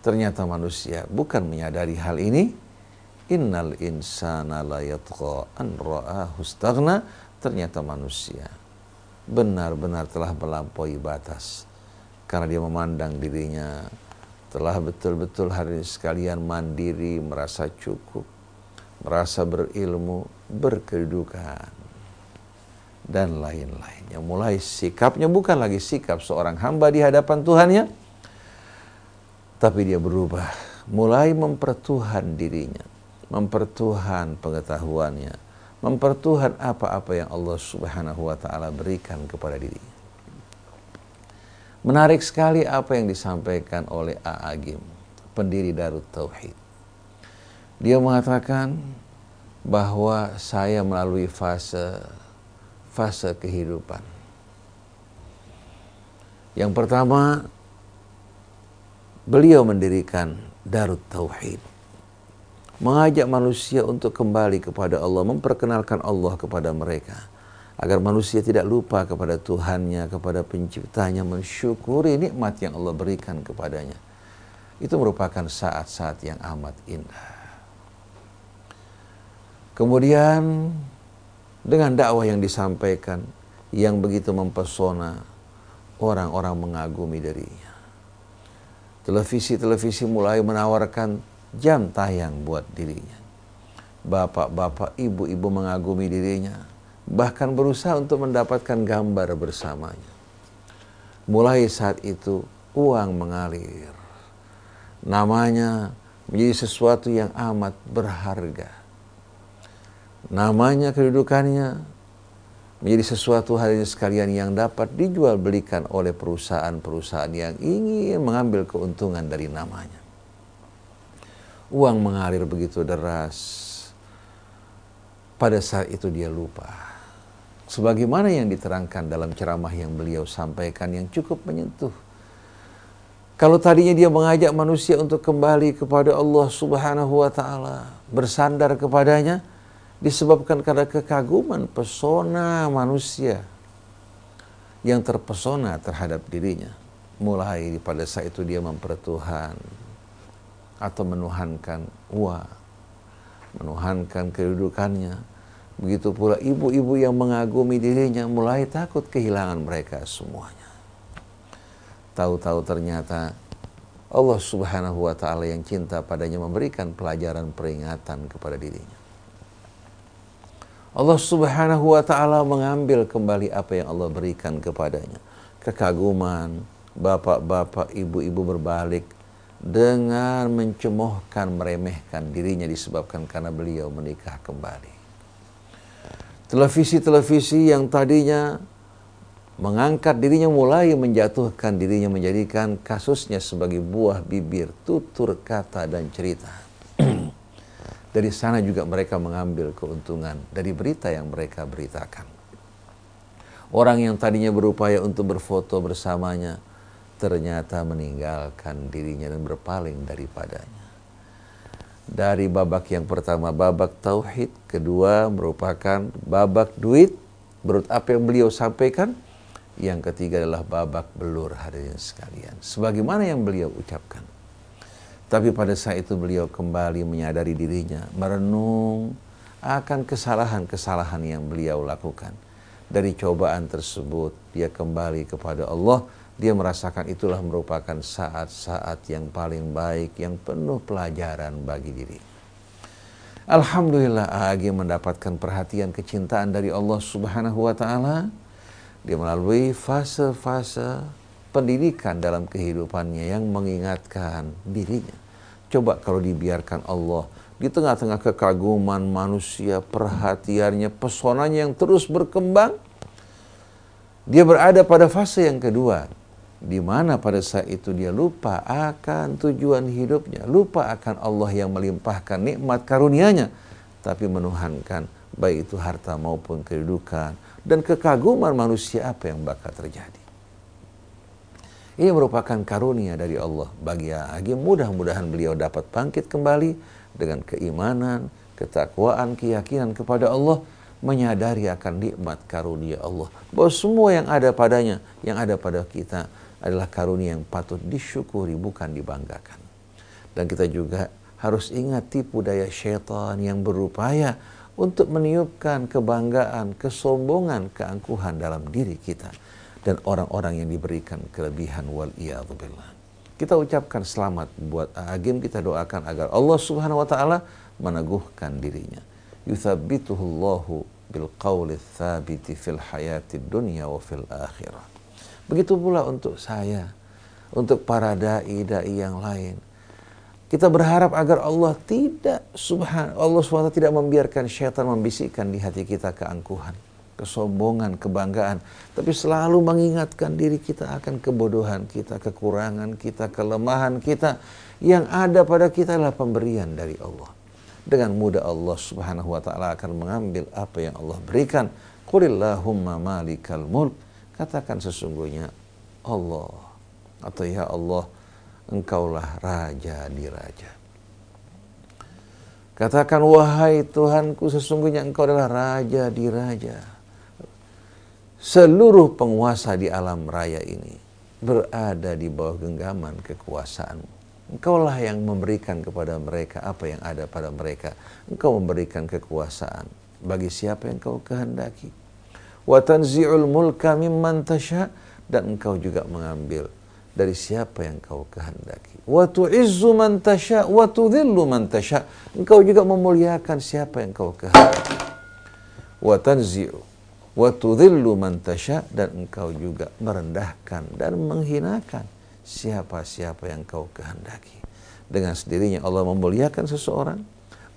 Ternyata manusia bukan menyadari hal ini. Innal insana la yatqa an ra'ahu Ternyata manusia benar-benar telah melampaui batas karena dia memandang dirinya telah betul-betul hari ini sekalian mandiri, merasa cukup, merasa berilmu, berkedudukan dan lain-lainnya. Mulai sikapnya bukan lagi sikap seorang hamba di hadapan Tuhannya, tapi dia berubah, mulai mempertuhan dirinya, mempertuhan pengetahuannya, mempertuhan apa-apa yang Allah Subhanahu wa taala berikan kepada dirinya. Menarik sekali apa yang disampaikan oleh A'agim, pendiri Darut Tauhid. Dia mengatakan bahwa saya melalui fase fase kehidupan. Yang pertama, beliau mendirikan Darut Tauhid. Mengajak manusia untuk kembali kepada Allah, memperkenalkan Allah kepada mereka. Agar manusia tidak lupa kepada Tuhannya, kepada penciptanya, mensyukuri nikmat yang Allah berikan kepadanya. Itu merupakan saat-saat yang amat indah. Kemudian dengan dakwah yang disampaikan yang begitu mempesona, orang-orang mengagumi darinya. Televisi-televisi mulai menawarkan jam tayang buat dirinya. Bapak-bapak, ibu-ibu mengagumi dirinya, bahkan berusaha untuk mendapatkan gambar bersamanya. Mulai saat itu uang mengalir. Namanya menjadi sesuatu yang amat berharga. Namanya, kedudukannya menjadi sesuatu hal ini sekalian yang dapat dijual belikan oleh perusahaan-perusahaan yang ingin mengambil keuntungan dari namanya. Uang mengalir begitu deras. Pada saat itu dia lupa. Sebagaimana yang diterangkan dalam ceramah yang beliau sampaikan yang cukup menyentuh. Kalau tadinya dia mengajak manusia untuk kembali kepada Allah Subhanahu wa taala, bersandar kepadanya, disebabkan karena kekaguman pesona manusia yang terpesona terhadap dirinya. Mulai pada saat itu dia mempertuhan atau menuhankan uang, menuhankan kedudukannya. Begitu pula ibu-ibu yang mengagumi dirinya mulai takut kehilangan mereka semuanya. Tahu-tahu ternyata Allah Subhanahu wa taala yang cinta padanya memberikan pelajaran peringatan kepada dirinya. Allah Subhanahu wa taala mengambil kembali apa yang Allah berikan kepadanya. Kekaguman, bapak-bapak, ibu-ibu berbalik dengan mencemohkan, meremehkan dirinya disebabkan karena beliau menikah kembali. Televisi-televisi yang tadinya mengangkat dirinya mulai menjatuhkan dirinya menjadikan kasusnya sebagai buah bibir, tutur kata dan cerita. Dari sana juga mereka mengambil keuntungan dari berita yang mereka beritakan. Orang yang tadinya berupaya untuk berfoto bersamanya ternyata meninggalkan dirinya dan berpaling daripadanya. Dari babak yang pertama babak tauhid, kedua merupakan babak duit, menurut apa yang beliau sampaikan, yang ketiga adalah babak belur hadirin sekalian. Sebagaimana yang beliau ucapkan. Tapi pada saat itu beliau kembali menyadari dirinya, merenung akan kesalahan-kesalahan yang beliau lakukan. Dari cobaan tersebut, dia kembali kepada Allah. Dia merasakan itulah merupakan saat-saat yang paling baik, yang penuh pelajaran bagi diri. Alhamdulillah Agi mendapatkan perhatian kecintaan dari Allah Subhanahu wa taala. Dia melalui fase-fase pendidikan dalam kehidupannya yang mengingatkan dirinya Coba kalau dibiarkan Allah di tengah-tengah kekaguman manusia, perhatiannya, pesonanya yang terus berkembang, dia berada pada fase yang kedua, di mana pada saat itu dia lupa akan tujuan hidupnya, lupa akan Allah yang melimpahkan nikmat karunia-Nya, tapi menuhankan baik itu harta maupun kedudukan dan kekaguman manusia apa yang bakal terjadi. Ini merupakan karunia dari Allah bagi Agim. Mudah-mudahan beliau dapat bangkit kembali dengan keimanan, ketakwaan, keyakinan kepada Allah, menyadari akan nikmat karunia Allah. Bahwa semua yang ada padanya, yang ada pada kita adalah karunia yang patut disyukuri, bukan dibanggakan. Dan kita juga harus ingat tipu daya syaitan yang berupaya untuk meniupkan kebanggaan, kesombongan, keangkuhan dalam diri kita dan orang-orang yang diberikan kelebihan wal billah. Kita ucapkan selamat buat Agim, kita doakan agar Allah Subhanahu wa taala meneguhkan dirinya. Yuthabbituhullahu bil qawli tsabiti fil hayati dunya wa fil akhirah. Begitu pula untuk saya, untuk para dai-dai yang lain. Kita berharap agar Allah tidak subhan Allah SWT tidak membiarkan syaitan membisikkan di hati kita keangkuhan, kesombongan, kebanggaan, tapi selalu mengingatkan diri kita akan kebodohan kita, kekurangan kita, kelemahan kita. Yang ada pada kita adalah pemberian dari Allah. Dengan mudah Allah Subhanahu wa taala akan mengambil apa yang Allah berikan. Qulillahumma malikal mulk. Katakan sesungguhnya Allah atau ya Allah engkaulah raja di raja. Katakan wahai Tuhanku sesungguhnya engkau adalah raja di raja. Seluruh penguasa di alam raya ini berada di bawah genggaman kekuasaanmu. Engkaulah yang memberikan kepada mereka apa yang ada pada mereka. Engkau memberikan kekuasaan bagi siapa yang kau kehendaki. Wa tanzi'ul mulka mimman tasha' dan engkau juga mengambil dari siapa yang kau kehendaki. Wa tu'izzu man tasha wa tudhillu man tasha. Engkau juga memuliakan siapa yang kau kehendaki. Wa tanzi'u wa tudhillu man tasha dan engkau juga merendahkan dan menghinakan siapa-siapa yang kau kehendaki. Dengan sendirinya Allah memuliakan seseorang,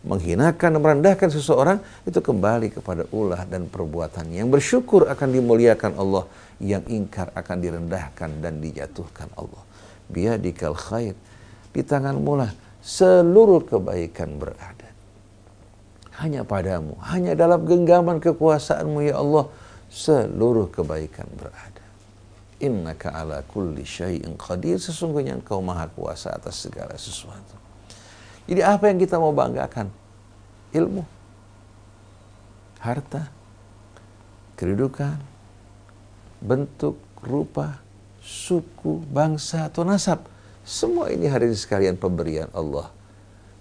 menghinakan merendahkan seseorang itu kembali kepada ulah dan perbuatan yang bersyukur akan dimuliakan Allah yang ingkar akan direndahkan dan dijatuhkan Allah. Biadikal khair. Di tanganmu lah seluruh kebaikan berada. Hanya padamu, hanya dalam genggaman kekuasaanmu ya Allah, seluruh kebaikan berada. Innaka ala kulli syai'in qadir. Sesungguhnya engkau maha kuasa atas segala sesuatu. Jadi apa yang kita mau banggakan? Ilmu, harta, kedudukan, bentuk, rupa, suku, bangsa, atau nasab. Semua ini hari sekalian pemberian Allah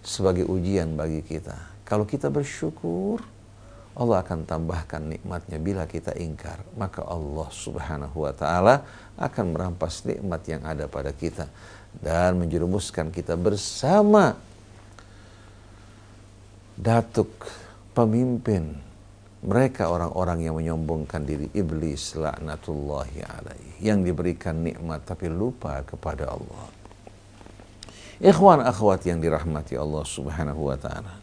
sebagai ujian bagi kita. Kalau kita bersyukur, Allah akan tambahkan nikmatnya bila kita ingkar. Maka Allah subhanahu wa ta'ala akan merampas nikmat yang ada pada kita. Dan menjerumuskan kita bersama datuk pemimpin mereka orang-orang yang menyombongkan diri iblis laknatullahi alaih yang diberikan nikmat tapi lupa kepada Allah. Ikhwan akhwat yang dirahmati Allah Subhanahu wa taala.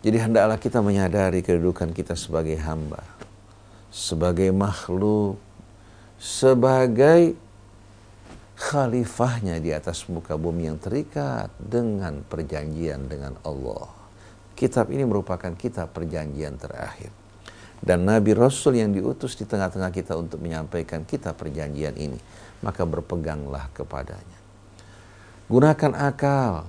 Jadi hendaklah kita menyadari kedudukan kita sebagai hamba, sebagai makhluk, sebagai khalifahnya di atas muka bumi yang terikat dengan perjanjian dengan Allah. Kitab ini merupakan kitab perjanjian terakhir. Dan Nabi Rasul yang diutus di tengah-tengah kita untuk menyampaikan kitab perjanjian ini. Maka berpeganglah kepadanya. Gunakan akal,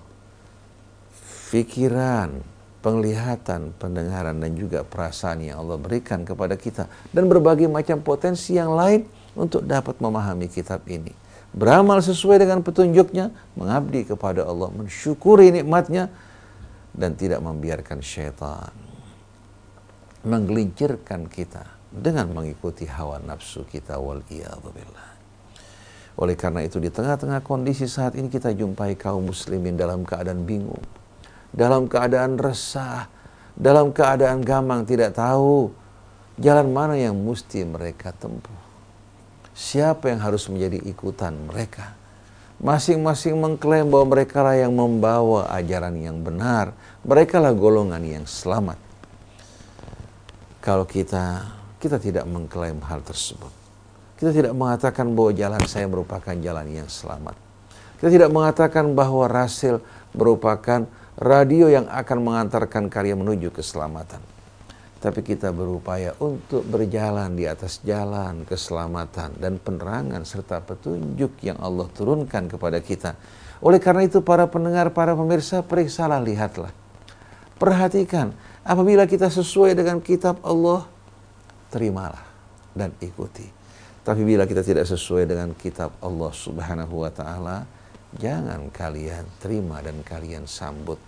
pikiran, penglihatan, pendengaran, dan juga perasaan yang Allah berikan kepada kita. Dan berbagai macam potensi yang lain untuk dapat memahami kitab ini. Beramal sesuai dengan petunjuknya, mengabdi kepada Allah, mensyukuri nikmatnya, dan tidak membiarkan syaitan menggelincirkan kita dengan mengikuti hawa nafsu kita wal. Oleh karena itu di tengah-tengah kondisi saat ini kita jumpai kaum muslimin dalam keadaan bingung, dalam keadaan resah, dalam keadaan gamang tidak tahu jalan mana yang mesti mereka tempuh. Siapa yang harus menjadi ikutan mereka? Masing-masing mengklaim bahwa mereka lah yang membawa ajaran yang benar. Mereka lah golongan yang selamat. Kalau kita, kita tidak mengklaim hal tersebut. Kita tidak mengatakan bahwa jalan saya merupakan jalan yang selamat. Kita tidak mengatakan bahwa Rasil merupakan radio yang akan mengantarkan karya menuju keselamatan tapi kita berupaya untuk berjalan di atas jalan keselamatan dan penerangan serta petunjuk yang Allah turunkan kepada kita. Oleh karena itu para pendengar, para pemirsa, periksalah, lihatlah. Perhatikan, apabila kita sesuai dengan kitab Allah, terimalah dan ikuti. Tapi bila kita tidak sesuai dengan kitab Allah Subhanahu wa taala, jangan kalian terima dan kalian sambut.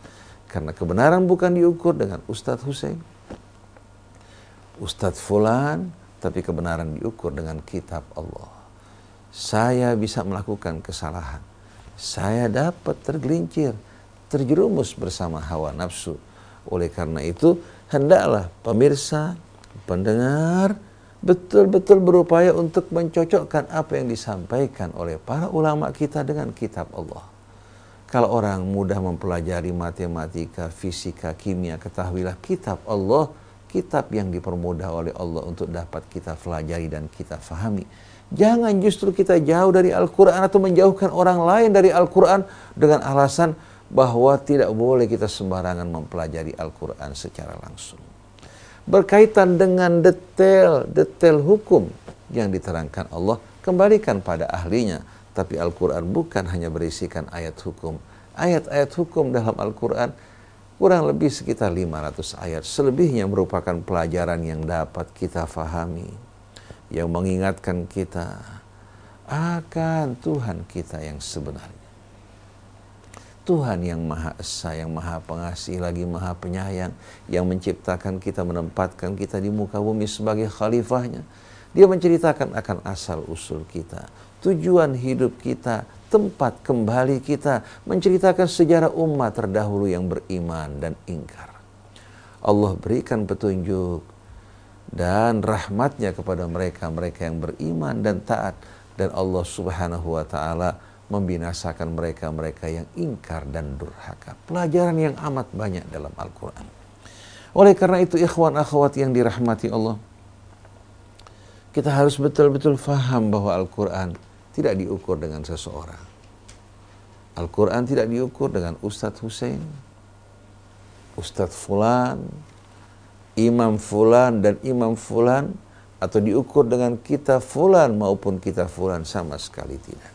Karena kebenaran bukan diukur dengan Ustadz Hussein, Ustadz Fulan, tapi kebenaran diukur dengan kitab Allah. Saya bisa melakukan kesalahan. Saya dapat tergelincir, terjerumus bersama hawa nafsu. Oleh karena itu, hendaklah pemirsa, pendengar, betul-betul berupaya untuk mencocokkan apa yang disampaikan oleh para ulama kita dengan kitab Allah. Kalau orang mudah mempelajari matematika, fisika, kimia, ketahuilah kitab Allah, kitab yang dipermudah oleh Allah untuk dapat kita pelajari dan kita fahami. Jangan justru kita jauh dari Al-Quran atau menjauhkan orang lain dari Al-Quran dengan alasan bahwa tidak boleh kita sembarangan mempelajari Al-Quran secara langsung. Berkaitan dengan detail, detail hukum yang diterangkan Allah, kembalikan pada ahlinya tapi Al-Quran bukan hanya berisikan ayat hukum. Ayat-ayat hukum dalam Al-Quran kurang lebih sekitar 500 ayat. Selebihnya merupakan pelajaran yang dapat kita fahami. Yang mengingatkan kita akan Tuhan kita yang sebenarnya. Tuhan yang Maha Esa, yang Maha Pengasih, lagi Maha Penyayang, yang menciptakan kita, menempatkan kita di muka bumi sebagai khalifahnya. Dia menceritakan akan asal usul kita, tujuan hidup kita, tempat kembali kita, menceritakan sejarah umat terdahulu yang beriman dan ingkar. Allah berikan petunjuk dan rahmatnya kepada mereka, mereka yang beriman dan taat. Dan Allah subhanahu wa ta'ala membinasakan mereka-mereka yang ingkar dan durhaka. Pelajaran yang amat banyak dalam Al-Quran. Oleh karena itu ikhwan akhwat yang dirahmati Allah, kita harus betul-betul faham bahwa Al-Quran tidak diukur dengan seseorang. Al-Quran tidak diukur dengan Ustadz Hussein, Ustadz Fulan, Imam Fulan dan Imam Fulan, atau diukur dengan kita Fulan maupun kita Fulan sama sekali tidak.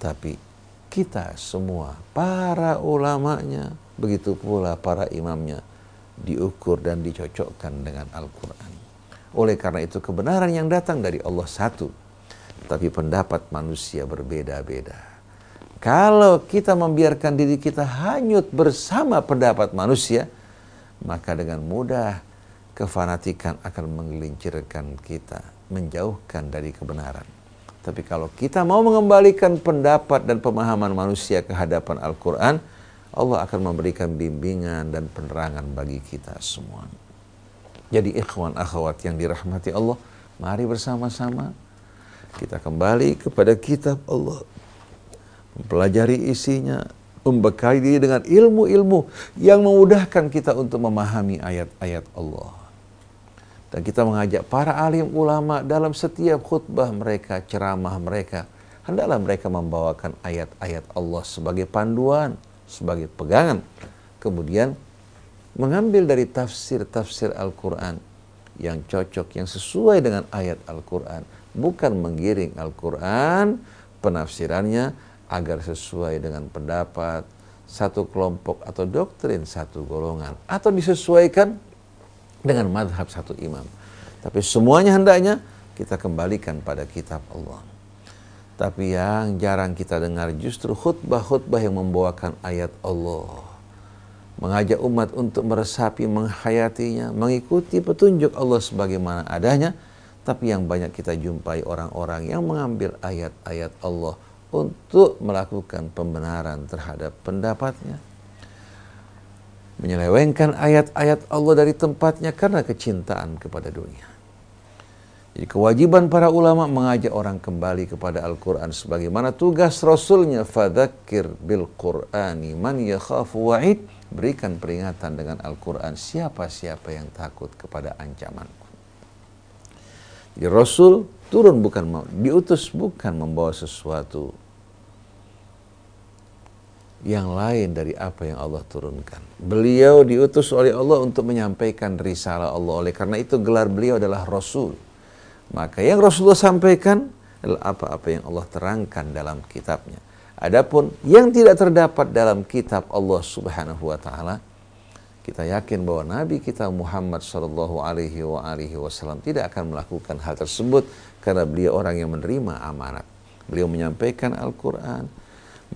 Tapi kita semua, para ulamanya, begitu pula para imamnya, diukur dan dicocokkan dengan Al-Quran. Oleh karena itu kebenaran yang datang dari Allah satu, tapi pendapat manusia berbeda-beda. Kalau kita membiarkan diri kita hanyut bersama pendapat manusia, maka dengan mudah kefanatikan akan menggelincirkan kita, menjauhkan dari kebenaran. Tapi kalau kita mau mengembalikan pendapat dan pemahaman manusia ke hadapan Al-Quran, Allah akan memberikan bimbingan dan penerangan bagi kita semua. Jadi ikhwan akhwat yang dirahmati Allah, mari bersama-sama kita kembali kepada kitab Allah. Mempelajari isinya, membekali diri dengan ilmu-ilmu yang memudahkan kita untuk memahami ayat-ayat Allah. Dan kita mengajak para alim ulama dalam setiap khutbah mereka, ceramah mereka. Hendaklah mereka membawakan ayat-ayat Allah sebagai panduan, sebagai pegangan. Kemudian mengambil dari tafsir-tafsir Al-Quran yang cocok, yang sesuai dengan ayat Al-Quran bukan menggiring Al-Quran penafsirannya agar sesuai dengan pendapat satu kelompok atau doktrin satu golongan atau disesuaikan dengan madhab satu imam. Tapi semuanya hendaknya kita kembalikan pada kitab Allah. Tapi yang jarang kita dengar justru khutbah-khutbah yang membawakan ayat Allah. Mengajak umat untuk meresapi, menghayatinya, mengikuti petunjuk Allah sebagaimana adanya tapi yang banyak kita jumpai orang-orang yang mengambil ayat-ayat Allah untuk melakukan pembenaran terhadap pendapatnya. Menyelewengkan ayat-ayat Allah dari tempatnya karena kecintaan kepada dunia. Jadi kewajiban para ulama mengajak orang kembali kepada Al-Quran sebagaimana tugas Rasulnya fadzakir bil Qur'ani man yakhafu wa'id berikan peringatan dengan Al-Quran siapa-siapa yang takut kepada ancaman jadi Rasul turun bukan mau, diutus bukan membawa sesuatu yang lain dari apa yang Allah turunkan. Beliau diutus oleh Allah untuk menyampaikan risalah Allah. Oleh karena itu gelar beliau adalah Rasul. Maka yang Rasulullah sampaikan adalah apa-apa yang Allah terangkan dalam kitabnya. Adapun yang tidak terdapat dalam kitab Allah Subhanahu wa taala kita yakin bahwa Nabi kita Muhammad Shallallahu Alaihi Wasallam tidak akan melakukan hal tersebut karena beliau orang yang menerima amanat. Beliau menyampaikan Al-Quran,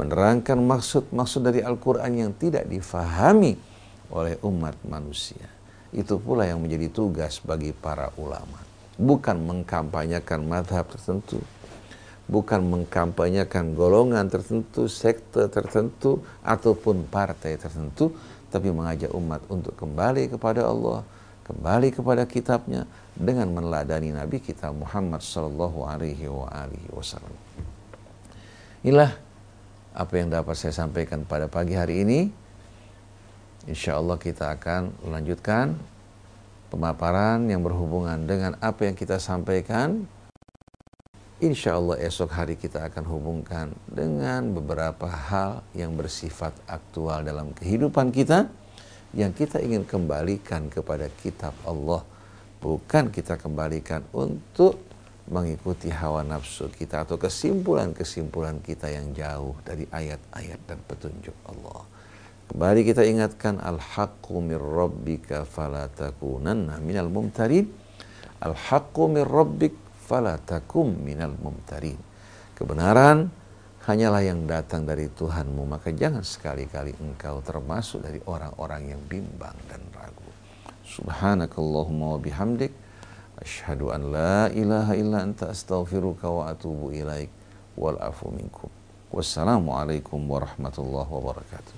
menerangkan maksud-maksud dari Al-Quran yang tidak difahami oleh umat manusia. Itu pula yang menjadi tugas bagi para ulama. Bukan mengkampanyekan madhab tertentu, bukan mengkampanyekan golongan tertentu, sekte tertentu, ataupun partai tertentu, tapi mengajak umat untuk kembali kepada Allah, kembali kepada kitabnya dengan meneladani Nabi kita Muhammad sallallahu alaihi wasallam. Inilah apa yang dapat saya sampaikan pada pagi hari ini. Insya Allah kita akan melanjutkan pemaparan yang berhubungan dengan apa yang kita sampaikan. Insya Allah esok hari kita akan hubungkan dengan beberapa hal yang bersifat aktual dalam kehidupan kita yang kita ingin kembalikan kepada kitab Allah. Bukan kita kembalikan untuk mengikuti hawa nafsu kita atau kesimpulan-kesimpulan kita yang jauh dari ayat-ayat dan petunjuk Allah. Kembali kita ingatkan al-haqqu mir rabbika fala takunanna minal mumtarin. Al-haqqu mir rabbik fala takum minal mumtarin. Kebenaran hanyalah yang datang dari Tuhanmu, maka jangan sekali-kali engkau termasuk dari orang-orang yang bimbang dan ragu. Subhanakallahumma wa bihamdik Ashhadu an la ilaha illa anta astaghfiruka wa atubu ilaik wal afu minkum. Wassalamualaikum warahmatullahi wabarakatuh.